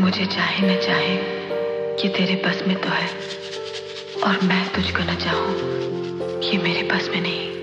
मुझे चाहे न चाहे ये तेरे बस में तो है। और मैं तुझको न चाहूँ ये मेरे बस में नहीं।